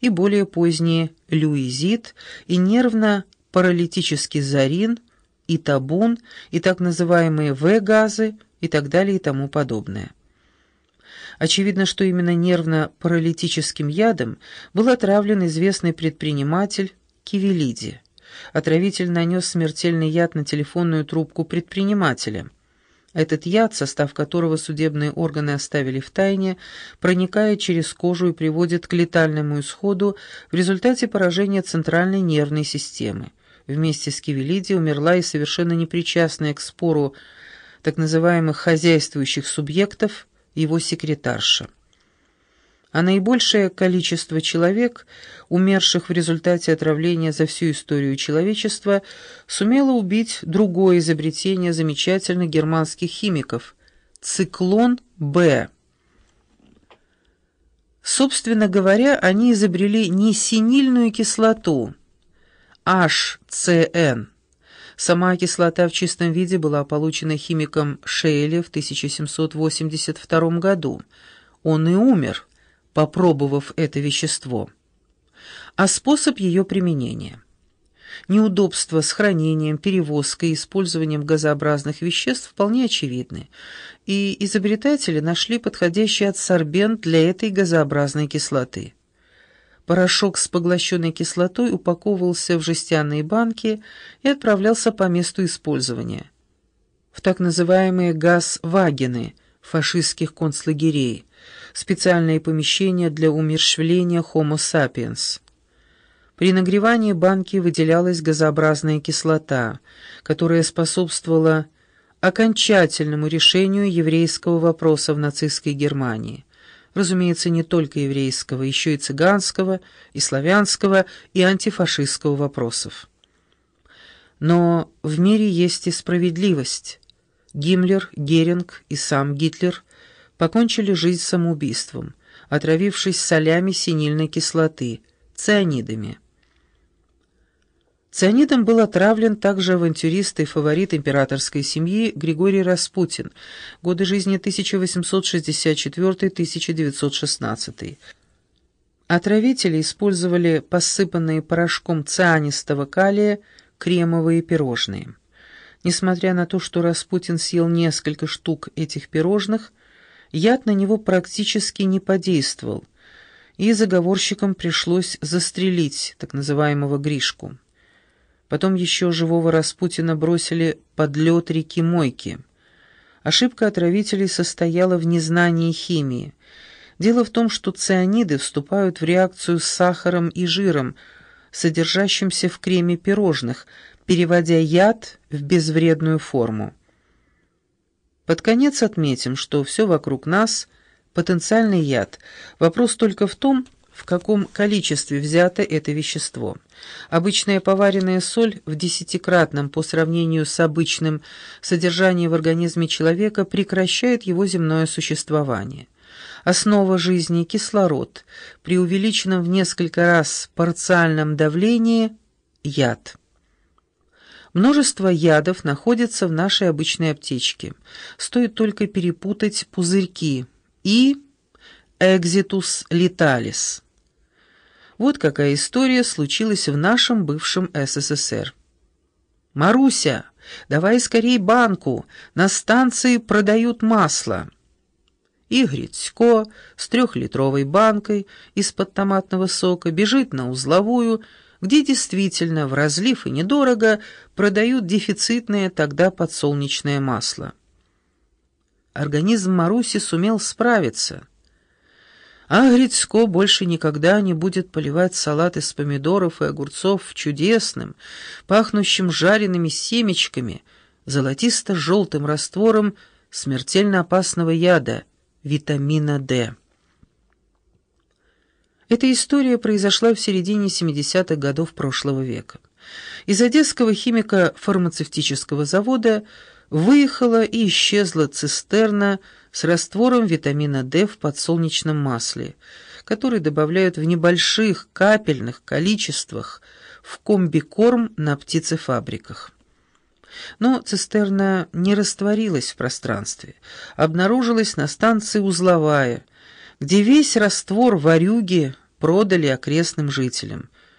и более поздние люизит и нервно-паралитический зарин, и табун, и так называемые В-газы и так далее и тому подобное. Очевидно, что именно нервно-паралитическим ядом был отравлен известный предприниматель Кивелиди. Отравитель нанес смертельный яд на телефонную трубку предпринимателя – этот яд, состав которого судебные органы оставили в тайне, проникает через кожу и приводит к летальному исходу в результате поражения центральной нервной системы. Вместе с Кивелиди умерла и совершенно непричастная к спору так называемых хозяйствующих субъектов его секретарша а наибольшее количество человек, умерших в результате отравления за всю историю человечества, сумело убить другое изобретение замечательных германских химиков – циклон Б. Собственно говоря, они изобрели не синильную кислоту, HCN. Сама кислота в чистом виде была получена химиком Шейли в 1782 году. Он и умер – попробовав это вещество, а способ ее применения. Неудобства с хранением, перевозкой и использованием газообразных веществ вполне очевидны, и изобретатели нашли подходящий адсорбент для этой газообразной кислоты. Порошок с поглощенной кислотой упаковывался в жестяные банки и отправлялся по месту использования. В так называемые газ-вагены фашистских концлагерей – специальные помещения для умерщвления Homo sapiens. При нагревании банки выделялась газообразная кислота, которая способствовала окончательному решению еврейского вопроса в нацистской Германии. Разумеется, не только еврейского, еще и цыганского, и славянского, и антифашистского вопросов. Но в мире есть и справедливость. Гиммлер, Геринг и сам Гитлер покончили жизнь самоубийством, отравившись солями синильной кислоты, цианидами. Цианидом был отравлен также авантюрист и фаворит императорской семьи Григорий Распутин, годы жизни 1864-1916. Отравители использовали посыпанные порошком цианистого калия кремовые пирожные. Несмотря на то, что Распутин съел несколько штук этих пирожных, яд на него практически не подействовал, и заговорщикам пришлось застрелить так называемого Гришку. Потом еще живого Распутина бросили под лед реки Мойки. Ошибка отравителей состояла в незнании химии. Дело в том, что цианиды вступают в реакцию с сахаром и жиром, содержащимся в креме пирожных, переводя яд в безвредную форму. Под конец отметим, что все вокруг нас – потенциальный яд. Вопрос только в том, в каком количестве взято это вещество. Обычная поваренная соль в десятикратном по сравнению с обычным содержанием в организме человека прекращает его земное существование. Основа жизни – кислород. При увеличенном в несколько раз парциальном давлении – яд. Множество ядов находится в нашей обычной аптечке. Стоит только перепутать пузырьки и экзитус леталис. Вот какая история случилась в нашем бывшем СССР. «Маруся, давай скорей банку, на станции продают масло». И с трехлитровой банкой из-под томатного сока бежит на узловую, где действительно в разлив и недорого продают дефицитное тогда подсолнечное масло. Организм Маруси сумел справиться. А Грицко больше никогда не будет поливать салат из помидоров и огурцов чудесным, пахнущим жареными семечками, золотисто-желтым раствором смертельно опасного яда, витамина D. Эта история произошла в середине 70-х годов прошлого века. Из одесского химика фармацевтического завода выехала и исчезла цистерна с раствором витамина D в подсолнечном масле, который добавляют в небольших капельных количествах в комбикорм на птицефабриках. Но цистерна не растворилась в пространстве, обнаружилась на станции «Узловая», где весь раствор варюги продали окрестным жителям.